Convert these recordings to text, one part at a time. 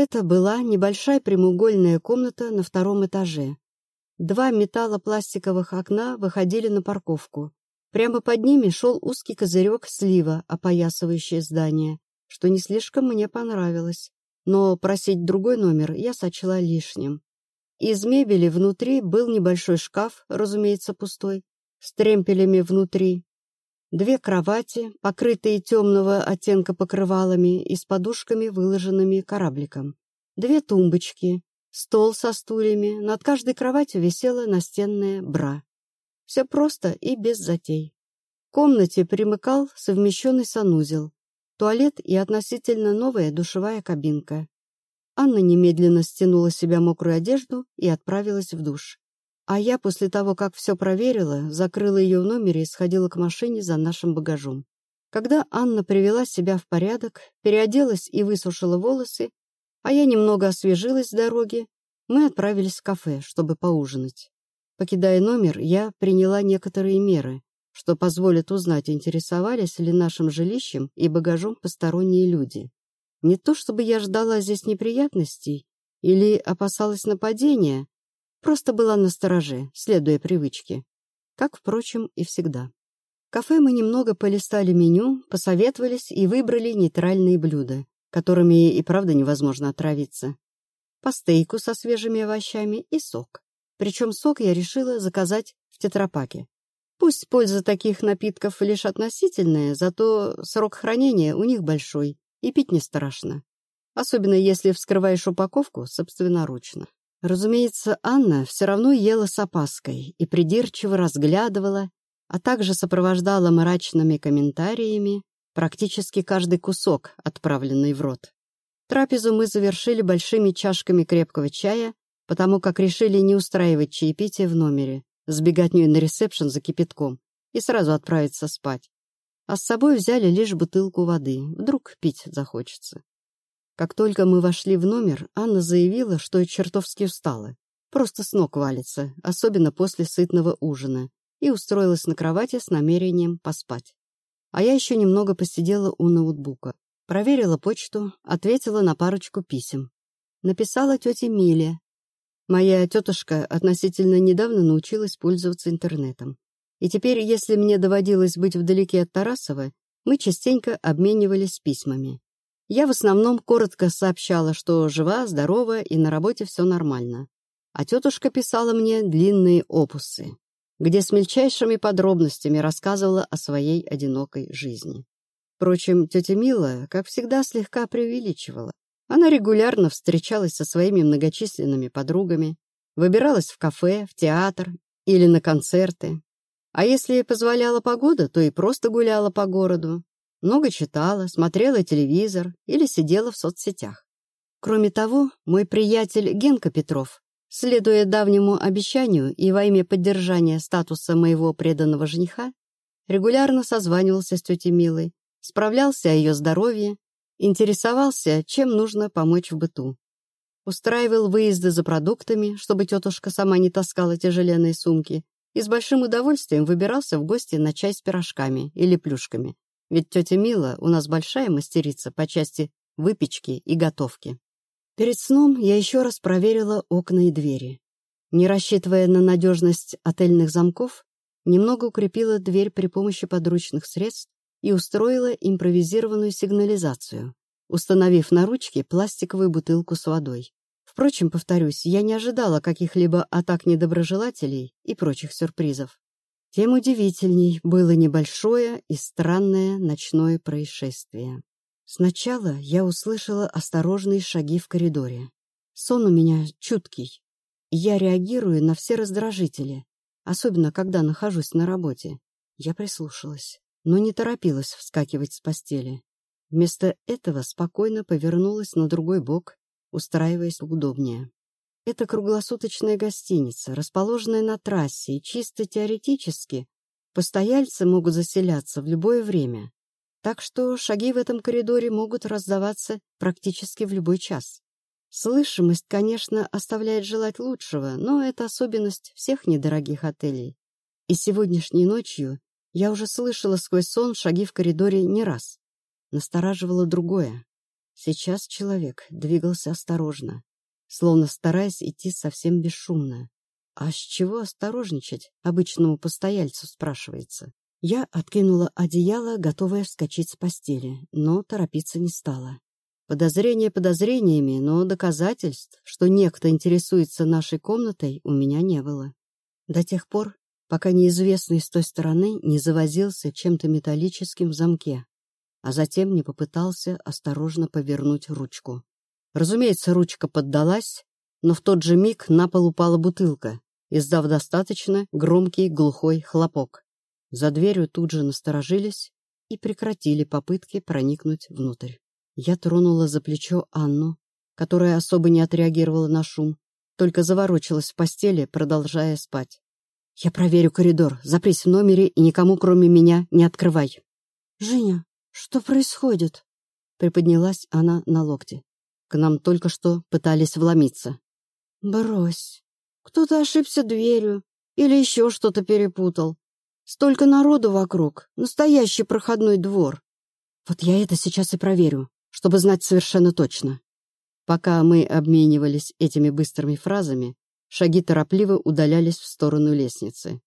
Это была небольшая прямоугольная комната на втором этаже. Два металлопластиковых окна выходили на парковку. Прямо под ними шел узкий козырек слива, опоясывающий здание, что не слишком мне понравилось. Но просить другой номер я сочла лишним. Из мебели внутри был небольшой шкаф, разумеется, пустой, с тремпелями внутри. Две кровати, покрытые темного оттенка покрывалами и с подушками, выложенными корабликом. Две тумбочки, стол со стульями, над каждой кроватью висела настенная бра. Все просто и без затей. В комнате примыкал совмещенный санузел, туалет и относительно новая душевая кабинка. Анна немедленно стянула с себя мокрую одежду и отправилась в душ. А я после того, как все проверила, закрыла ее в номере и сходила к машине за нашим багажом. Когда Анна привела себя в порядок, переоделась и высушила волосы, а я немного освежилась с дороги, мы отправились в кафе, чтобы поужинать. Покидая номер, я приняла некоторые меры, что позволит узнать, интересовались ли нашим жилищем и багажом посторонние люди. Не то чтобы я ждала здесь неприятностей или опасалась нападения, просто была настороже, следуя привычке. Как, впрочем, и всегда. В кафе мы немного полистали меню, посоветовались и выбрали нейтральные блюда, которыми и правда невозможно отравиться. По стейку со свежими овощами и сок. Причем сок я решила заказать в тетрапаке. Пусть польза таких напитков лишь относительная, зато срок хранения у них большой, и пить не страшно. Особенно если вскрываешь упаковку собственноручно. Разумеется, Анна все равно ела с опаской и придирчиво разглядывала, а также сопровождала мрачными комментариями практически каждый кусок, отправленный в рот. Трапезу мы завершили большими чашками крепкого чая, потому как решили не устраивать чаепитие в номере, сбегать на ресепшн за кипятком и сразу отправиться спать а с собой взяли лишь бутылку воды, вдруг пить захочется. Как только мы вошли в номер, Анна заявила, что чертовски устала, просто с ног валится, особенно после сытного ужина, и устроилась на кровати с намерением поспать. А я еще немного посидела у ноутбука, проверила почту, ответила на парочку писем. Написала тете Миле. Моя тетушка относительно недавно научилась пользоваться интернетом. И теперь, если мне доводилось быть вдалеке от Тарасова, мы частенько обменивались письмами. Я в основном коротко сообщала, что жива, здорова и на работе все нормально. А тетушка писала мне длинные опусы, где с мельчайшими подробностями рассказывала о своей одинокой жизни. Впрочем, тетя Мила, как всегда, слегка преувеличивала. Она регулярно встречалась со своими многочисленными подругами, выбиралась в кафе, в театр или на концерты, а если позволяла погода, то и просто гуляла по городу. Много читала, смотрела телевизор или сидела в соцсетях. Кроме того, мой приятель Генка Петров, следуя давнему обещанию и во имя поддержания статуса моего преданного жениха, регулярно созванивался с тетей Милой, справлялся о ее здоровье, интересовался, чем нужно помочь в быту. Устраивал выезды за продуктами, чтобы тетушка сама не таскала тяжеленные сумки, и с большим удовольствием выбирался в гости на чай с пирожками или плюшками, ведь тетя Мила у нас большая мастерица по части выпечки и готовки. Перед сном я еще раз проверила окна и двери. Не рассчитывая на надежность отельных замков, немного укрепила дверь при помощи подручных средств и устроила импровизированную сигнализацию, установив на ручке пластиковую бутылку с водой. Впрочем, повторюсь, я не ожидала каких-либо атак недоброжелателей и прочих сюрпризов. Тем удивительней было небольшое и странное ночное происшествие. Сначала я услышала осторожные шаги в коридоре. Сон у меня чуткий. Я реагирую на все раздражители, особенно когда нахожусь на работе. Я прислушалась, но не торопилась вскакивать с постели. Вместо этого спокойно повернулась на другой бок устраиваясь удобнее. Это круглосуточная гостиница, расположенная на трассе, и чисто теоретически постояльцы могут заселяться в любое время. Так что шаги в этом коридоре могут раздаваться практически в любой час. Слышимость, конечно, оставляет желать лучшего, но это особенность всех недорогих отелей. И сегодняшней ночью я уже слышала сквозь сон шаги в коридоре не раз. Настораживало другое. Сейчас человек двигался осторожно, словно стараясь идти совсем бесшумно. А с чего осторожничать обычному постояльцу, спрашивается? Я откинула одеяло, готовая вскочить с постели, но торопиться не стала. Подозрения подозрениями, но доказательств, что некто интересуется нашей комнатой, у меня не было. До тех пор, пока неизвестный с той стороны не завозился чем-то металлическим в замке, а затем не попытался осторожно повернуть ручку. Разумеется, ручка поддалась, но в тот же миг на пол упала бутылка, издав достаточно громкий глухой хлопок. За дверью тут же насторожились и прекратили попытки проникнуть внутрь. Я тронула за плечо Анну, которая особо не отреагировала на шум, только заворочилась в постели, продолжая спать. «Я проверю коридор. Запрись в номере и никому, кроме меня, не открывай». «Женя, что происходит?» Приподнялась она на локте. К нам только что пытались вломиться. «Брось. Кто-то ошибся дверью или еще что-то перепутал. Столько народу вокруг. Настоящий проходной двор. Вот я это сейчас и проверю, чтобы знать совершенно точно. Пока мы обменивались этими быстрыми фразами, шаги торопливо удалялись в сторону лестницы.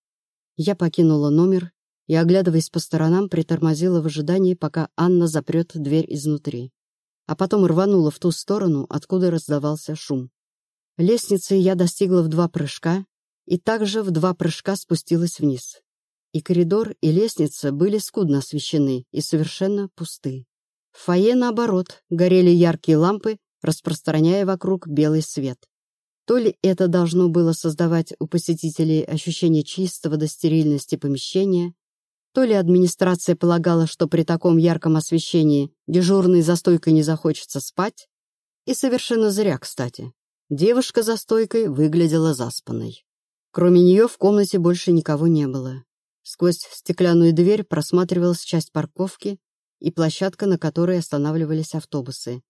Я покинула номер и, оглядываясь по сторонам, притормозила в ожидании, пока Анна запрет дверь изнутри. А потом рванула в ту сторону, откуда раздавался шум. Лестницы я достигла в два прыжка и также в два прыжка спустилась вниз и коридор, и лестница были скудно освещены и совершенно пусты. В фойе, наоборот, горели яркие лампы, распространяя вокруг белый свет. То ли это должно было создавать у посетителей ощущение чистого до стерильности помещения, то ли администрация полагала, что при таком ярком освещении дежурный за стойкой не захочется спать, и совершенно зря, кстати. Девушка за стойкой выглядела заспанной. Кроме нее в комнате больше никого не было. Сквозь стеклянную дверь просматривалась часть парковки и площадка, на которой останавливались автобусы.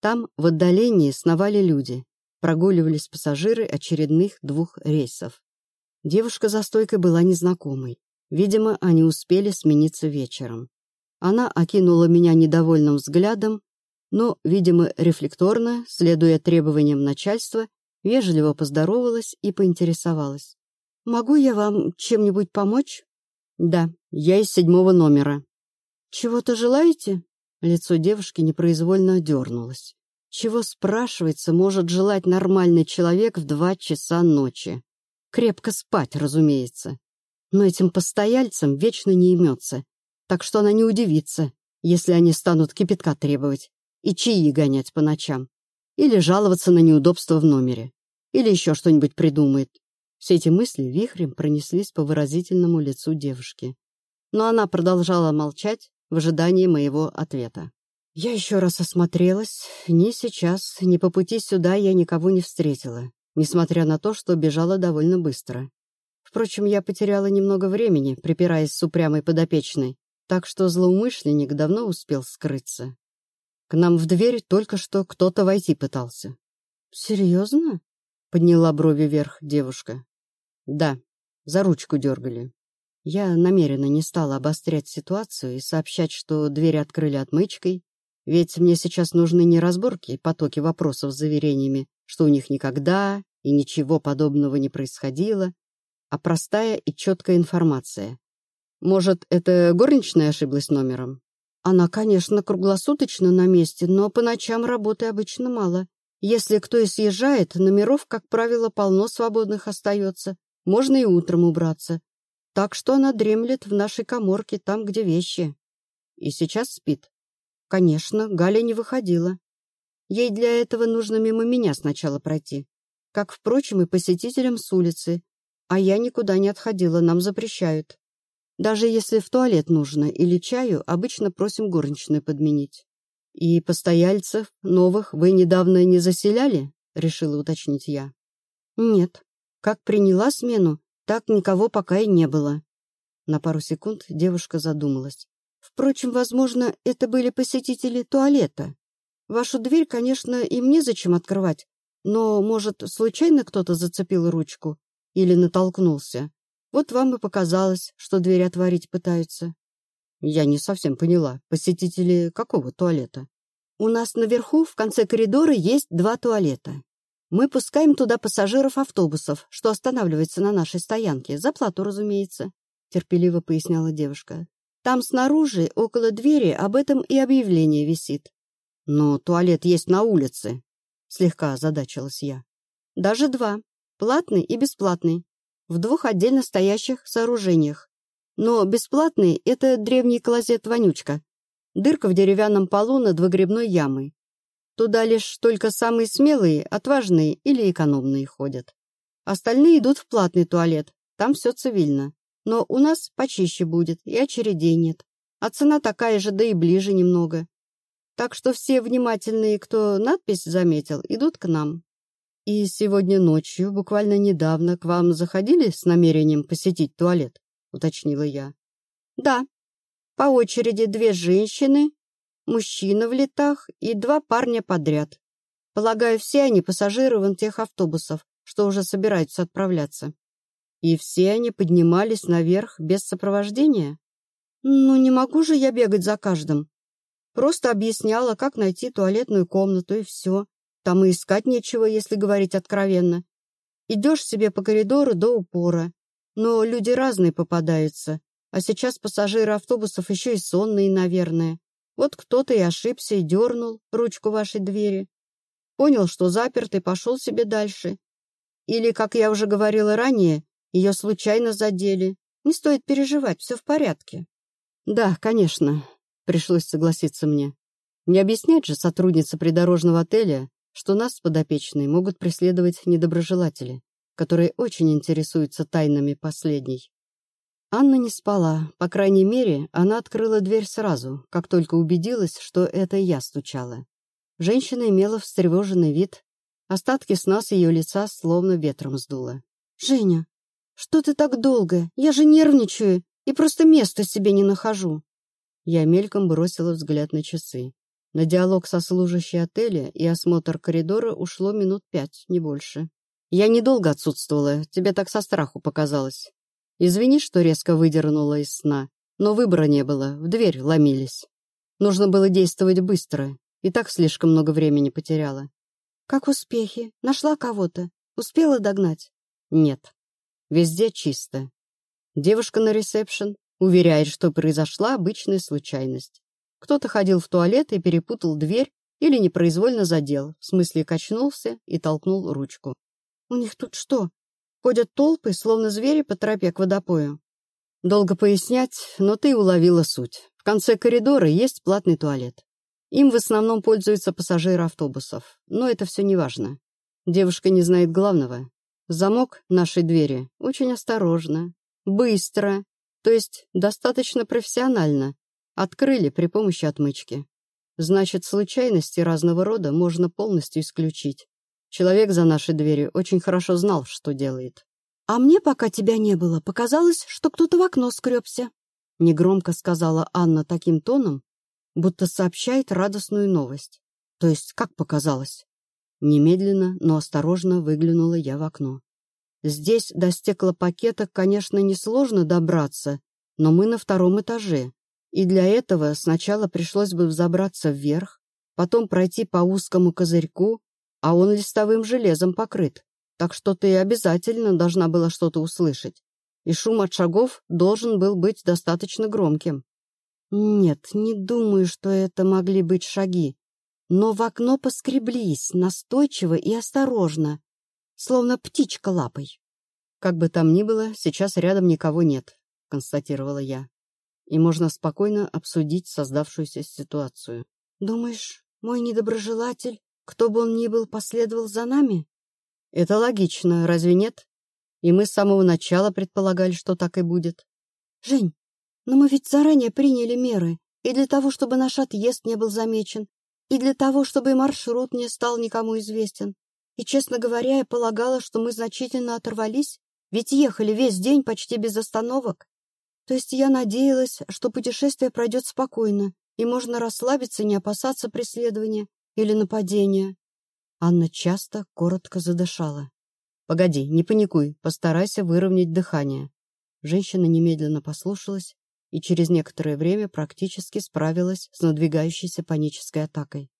Там, в отдалении, сновали люди, прогуливались пассажиры очередных двух рейсов. Девушка за стойкой была незнакомой. Видимо, они успели смениться вечером. Она окинула меня недовольным взглядом, но, видимо, рефлекторно, следуя требованиям начальства, вежливо поздоровалась и поинтересовалась. «Могу я вам чем-нибудь помочь?» «Да, я из седьмого номера». «Чего-то желаете?» Лицо девушки непроизвольно дернулось. Чего, спрашивается, может желать нормальный человек в два часа ночи? Крепко спать, разумеется. Но этим постояльцам вечно не имется, так что она не удивится, если они станут кипятка требовать и чаи гонять по ночам, или жаловаться на неудобства в номере, или еще что-нибудь придумает. Все эти мысли вихрем пронеслись по выразительному лицу девушки. Но она продолжала молчать в ожидании моего ответа. Я еще раз осмотрелась. Ни сейчас, ни по пути сюда я никого не встретила, несмотря на то, что бежала довольно быстро. Впрочем, я потеряла немного времени, припираясь с упрямой подопечной, так что злоумышленник давно успел скрыться. К нам в дверь только что кто-то войти пытался. «Серьезно?» — подняла брови вверх девушка. Да, за ручку дергали. Я намеренно не стала обострять ситуацию и сообщать, что дверь открыли отмычкой, ведь мне сейчас нужны не разборки и потоки вопросов с заверениями, что у них никогда и ничего подобного не происходило, а простая и четкая информация. Может, это горничная ошиблась номером? Она, конечно, круглосуточно на месте, но по ночам работы обычно мало. Если кто и съезжает, номеров, как правило, полно свободных остается, можно и утром убраться. Так что она дремлет в нашей коморке, там, где вещи. И сейчас спит. Конечно, Галя не выходила. Ей для этого нужно мимо меня сначала пройти. Как, впрочем, и посетителям с улицы. А я никуда не отходила, нам запрещают. Даже если в туалет нужно или чаю, обычно просим горничную подменить. «И постояльцев новых вы недавно не заселяли?» — решила уточнить я. «Нет», как приняла смену, так никого пока и не было. На пару секунд девушка задумалась. Впрочем, возможно, это были посетители туалета. Вашу дверь, конечно, им незачем открывать, но, может, случайно кто-то зацепил ручку или натолкнулся. Вот вам и показалось, что дверь отворить пытаются. Я не совсем поняла, посетители какого туалета? У нас наверху, в конце коридора, есть два туалета. Мы пускаем туда пассажиров автобусов, что останавливается на нашей стоянке. За плату, разумеется», — терпеливо поясняла девушка. «Там снаружи, около двери, об этом и объявление висит». «Но туалет есть на улице», — слегка озадачилась я. «Даже два. Платный и бесплатный. В двух отдельно стоящих сооружениях. Но бесплатный — это древний клозет-вонючка, Дырка в деревянном полу над выгребной ямой. Туда лишь только самые смелые, отважные или экономные ходят. Остальные идут в платный туалет, там все цивильно. Но у нас почище будет, и очередей нет. А цена такая же, да и ближе немного. Так что все внимательные, кто надпись заметил, идут к нам. И сегодня ночью, буквально недавно, к вам заходили с намерением посетить туалет? Уточнила я. Да, по очереди две женщины, мужчина в летах и два парня подряд. Полагаю, все они пассажиры вон тех автобусов, что уже собираются отправляться. И все они поднимались наверх без сопровождения? Ну, не могу же я бегать за каждым. Просто объясняла, как найти туалетную комнату, и все. Там и искать нечего, если говорить откровенно. Идешь себе по коридору до упора. Но люди разные попадаются. А сейчас пассажиры автобусов еще и сонные, наверное. Вот кто-то и ошибся и дернул ручку вашей двери. Понял, что заперт и пошел себе дальше. Или, как я уже говорила ранее, ее случайно задели. Не стоит переживать, все в порядке. Да, конечно, пришлось согласиться мне. Не объяснять же сотрудница придорожного отеля, что нас с подопечной могут преследовать недоброжелатели, которые очень интересуются тайнами последней. Анна не спала. По крайней мере, она открыла дверь сразу, как только убедилась, что это я стучала. Женщина имела встревоженный вид. Остатки сна с ее лица словно ветром сдуло. «Женя, что ты так долго? Я же нервничаю и просто места себе не нахожу». Я мельком бросила взгляд на часы. На диалог со служащей отеля и осмотр коридора ушло минут пять, не больше. «Я недолго отсутствовала, тебе так со страху показалось. Извини, что резко выдернула из сна, но выбора не было, в дверь ломились. Нужно было действовать быстро, и так слишком много времени потеряла. Как успехи? Нашла кого-то? Успела догнать? Нет. Везде чисто. Девушка на ресепшн уверяет, что произошла обычная случайность. Кто-то ходил в туалет и перепутал дверь или непроизвольно задел, в смысле качнулся и толкнул ручку. «У них тут что, Ходят толпы, словно звери по тропе к водопою. Долго пояснять, но ты уловила суть. В конце коридора есть платный туалет. Им в основном пользуются пассажиры автобусов, но это все не важно. Девушка не знает главного. Замок нашей двери очень осторожно, быстро, то есть достаточно профессионально, открыли при помощи отмычки. Значит, случайности разного рода можно полностью исключить. Человек за нашей дверью очень хорошо знал, что делает. «А мне, пока тебя не было, показалось, что кто-то в окно скребся», — негромко сказала Анна таким тоном, будто сообщает радостную новость. То есть, как показалось? Немедленно, но осторожно выглянула я в окно. Здесь до стеклопакета, конечно, несложно добраться, но мы на втором этаже, и для этого сначала пришлось бы взобраться вверх, потом пройти по узкому козырьку, а он листовым железом покрыт, так что ты обязательно должна была что-то услышать, и шум от шагов должен был быть достаточно громким. Нет, не думаю, что это могли быть шаги, но в окно поскреблись, настойчиво и осторожно, словно птичка лапой. Как бы там ни было, сейчас рядом никого нет, констатировала я, и можно спокойно обсудить создавшуюся ситуацию. Думаешь, мой недоброжелатель кто бы он ни был, последовал за нами? Это логично, разве нет? И мы с самого начала предполагали, что так и будет. Жень, но мы ведь заранее приняли меры. И для того, чтобы наш отъезд не был замечен, и для того, чтобы маршрут не стал никому известен. И, честно говоря, я полагала, что мы значительно оторвались, ведь ехали весь день почти без остановок. То есть я надеялась, что путешествие пройдет спокойно, и можно расслабиться, не опасаться преследования, или нападение. Анна часто, коротко задышала. «Погоди, не паникуй, постарайся выровнять дыхание». Женщина немедленно послушалась и через некоторое время практически справилась с надвигающейся панической атакой.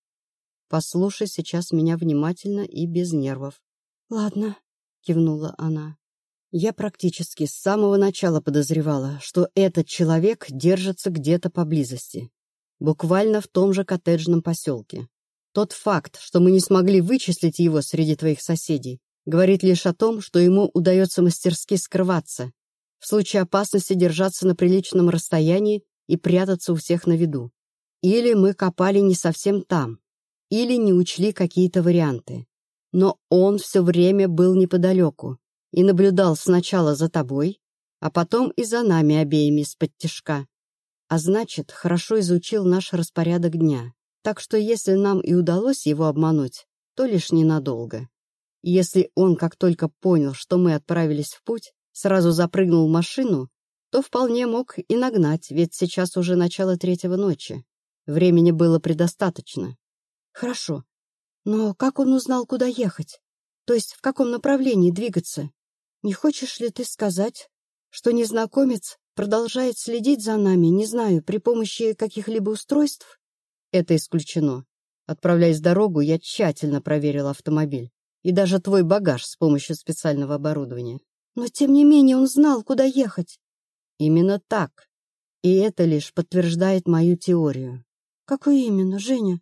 Послушай сейчас меня внимательно и без нервов. «Ладно», — кивнула она. Я практически с самого начала подозревала, что этот человек держится где-то поблизости. Буквально в том же коттеджном поселке. Тот факт, что мы не смогли вычислить его среди твоих соседей, говорит лишь о том, что ему удается мастерски скрываться, в случае опасности держаться на приличном расстоянии и прятаться у всех на виду. Или мы копали не совсем там, или не учли какие-то варианты. Но он все время был неподалеку и наблюдал сначала за тобой, а потом и за нами обеими с-под тяжка. А значит, хорошо изучил наш распорядок дня. Так что если нам и удалось его обмануть, то лишь ненадолго. Если он, как только понял, что мы отправились в путь, сразу запрыгнул в машину, то вполне мог и нагнать, ведь сейчас уже начало третьего ночи. Времени было предостаточно. Хорошо. Но как он узнал, куда ехать? То есть в каком направлении двигаться? Не хочешь ли ты сказать, что незнакомец продолжает следить за нами, не знаю, при помощи каких-либо устройств? Это исключено. Отправляясь в дорогу, я тщательно проверил автомобиль. И даже твой багаж с помощью специального оборудования. Но, тем не менее, он знал, куда ехать. Именно так. И это лишь подтверждает мою теорию. Какую именно, Женя?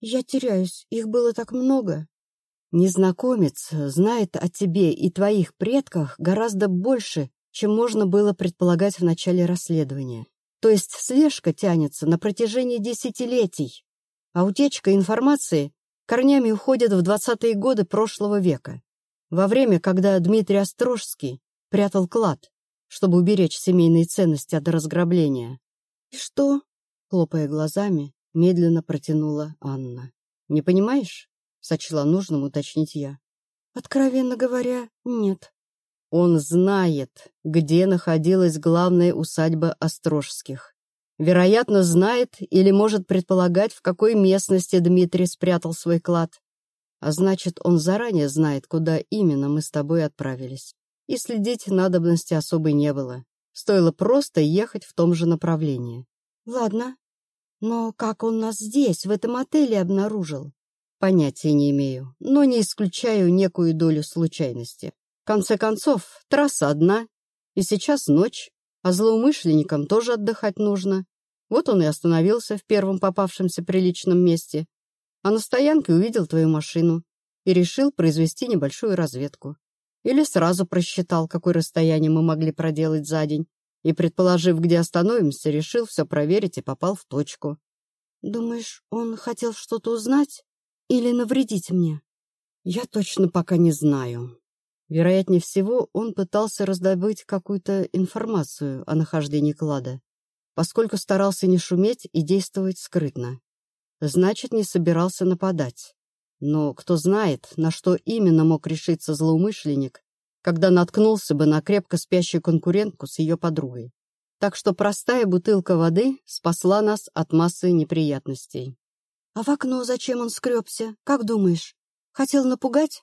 Я теряюсь, их было так много. Незнакомец знает о тебе и твоих предках гораздо больше, чем можно было предполагать в начале расследования. То есть слежка тянется на протяжении десятилетий, а утечка информации корнями уходит в двадцатые годы прошлого века, во время, когда Дмитрий Острожский прятал клад, чтобы уберечь семейные ценности от разграбления. «И что?» — хлопая глазами, медленно протянула Анна. «Не понимаешь?» — сочла нужным уточнить я. «Откровенно говоря, нет». Он знает, где находилась главная усадьба Острожских. Вероятно, знает или может предполагать, в какой местности Дмитрий спрятал свой клад. А значит, он заранее знает, куда именно мы с тобой отправились. И следить надобности особой не было. Стоило просто ехать в том же направлении. Ладно, но как он нас здесь, в этом отеле, обнаружил? Понятия не имею, но не исключаю некую долю случайности. В конце концов, трасса одна, и сейчас ночь, а злоумышленникам тоже отдыхать нужно. Вот он и остановился в первом попавшемся приличном месте, а на стоянке увидел твою машину и решил произвести небольшую разведку. Или сразу просчитал, какое расстояние мы могли проделать за день, и, предположив, где остановимся, решил все проверить и попал в точку. «Думаешь, он хотел что-то узнать?» Или навредить мне? Я точно пока не знаю. Вероятнее всего, он пытался раздобыть какую-то информацию о нахождении клада, поскольку старался не шуметь и действовать скрытно. Значит, не собирался нападать. Но кто знает, на что именно мог решиться злоумышленник, когда наткнулся бы на крепко спящую конкурентку с ее подругой. Так что простая бутылка воды спасла нас от массы неприятностей. А в окно зачем он скребся? Как думаешь? Хотел напугать?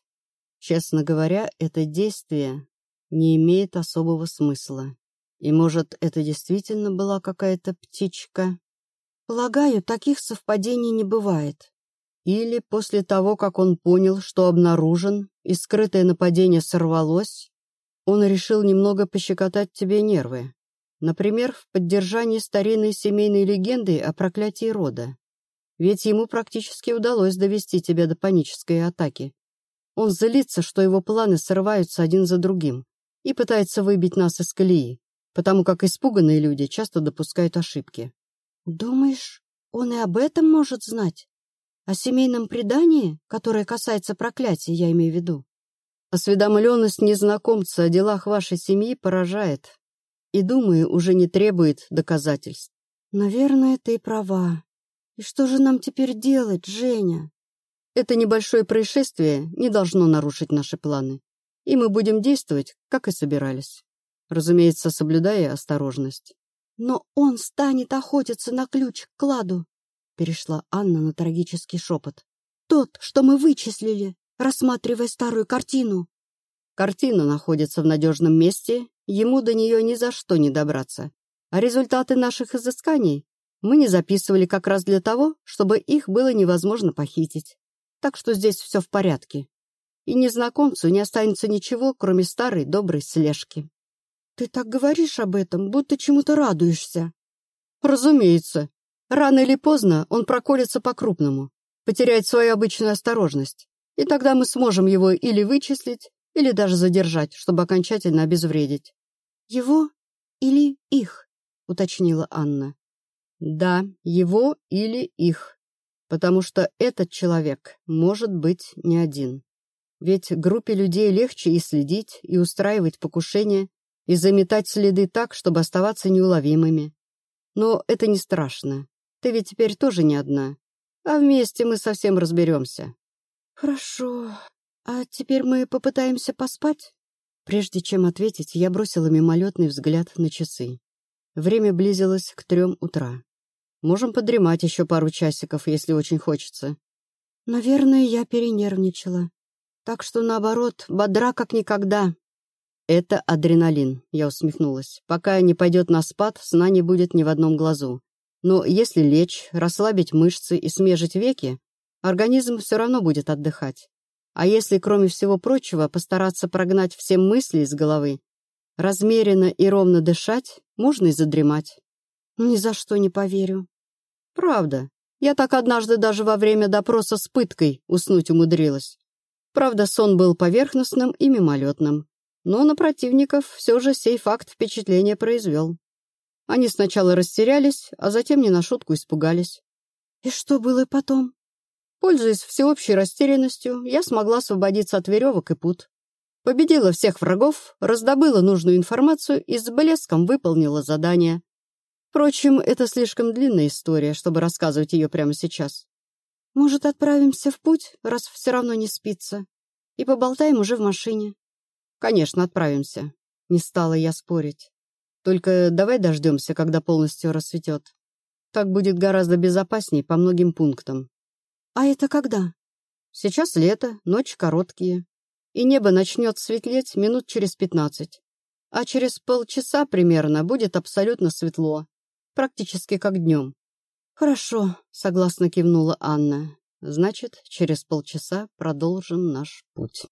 Честно говоря, это действие не имеет особого смысла. И, может, это действительно была какая-то птичка? Полагаю, таких совпадений не бывает. Или после того, как он понял, что обнаружен, и скрытое нападение сорвалось, он решил немного пощекотать тебе нервы. Например, в поддержании старинной семейной легенды о проклятии рода. Ведь ему практически удалось довести тебя до панической атаки. Он злится, что его планы срываются один за другим и пытается выбить нас из колеи, потому как испуганные люди часто допускают ошибки. Думаешь, он и об этом может знать? О семейном предании, которое касается проклятия, я имею в виду? Осведомленность незнакомца о делах вашей семьи поражает и, думаю, уже не требует доказательств. Наверное, ты права. И что же нам теперь делать, Женя? Это небольшое происшествие не должно нарушить наши планы, и мы будем действовать, как и собирались. Разумеется, соблюдая осторожность. Но он станет охотиться на ключ к кладу, перешла Анна на трагический шепот. Тот, что мы вычислили, рассматривая старую картину. Картина находится в надежном месте, ему до нее ни за что не добраться. А результаты наших изысканий Мы не записывали как раз для того, чтобы их было невозможно похитить. Так что здесь все в порядке. И незнакомцу не останется ничего, кроме старой доброй слежки. Ты так говоришь об этом, будто чему-то радуешься. Разумеется. Рано или поздно он проколется по-крупному, потеряет свою обычную осторожность. И тогда мы сможем его или вычислить, или даже задержать, чтобы окончательно обезвредить. Его или их, уточнила Анна. Да, его или их. Потому что этот человек может быть не один. Ведь группе людей легче и следить, и устраивать покушения, и заметать следы так, чтобы оставаться неуловимыми. Но это не страшно. Ты ведь теперь тоже не одна. А вместе мы совсем разберемся. Хорошо. А теперь мы попытаемся поспать? Прежде чем ответить, я бросила мимолетный взгляд на часы. Время близилось к трем утра. Можем подремать еще пару часиков, если очень хочется. Наверное, я перенервничала. Так что, наоборот, бодра как никогда. Это адреналин, я усмехнулась. Пока не пойдет на спад, сна не будет ни в одном глазу. Но если лечь, расслабить мышцы и смежить веки, организм все равно будет отдыхать. А если, кроме всего прочего, постараться прогнать все мысли из головы, размеренно и ровно дышать, можно и задремать. Ни за что не поверю. Правда. Я так однажды даже во время допроса с пыткой уснуть умудрилась. Правда, сон был поверхностным и мимолетным. Но на противников все же сей факт впечатление произвел. Они сначала растерялись, а затем не на шутку испугались. И что было потом? Пользуясь всеобщей растерянностью, я смогла освободиться от веревок и пут. Победила всех врагов, раздобыла нужную информацию и с блеском выполнила задание. Впрочем, это слишком длинная история, чтобы рассказывать ее прямо сейчас. Может, отправимся в путь, раз все равно не спится, и поболтаем уже в машине? Конечно, отправимся. Не стала я спорить. Только давай дождемся, когда полностью рассветет. Так будет гораздо безопаснее по многим пунктам. А это когда? Сейчас лето, ночи короткие. И небо начнет светлеть минут через пятнадцать. А через полчаса примерно будет абсолютно светло практически как днем. «Хорошо», — согласно кивнула Анна. «Значит, через полчаса продолжим наш путь».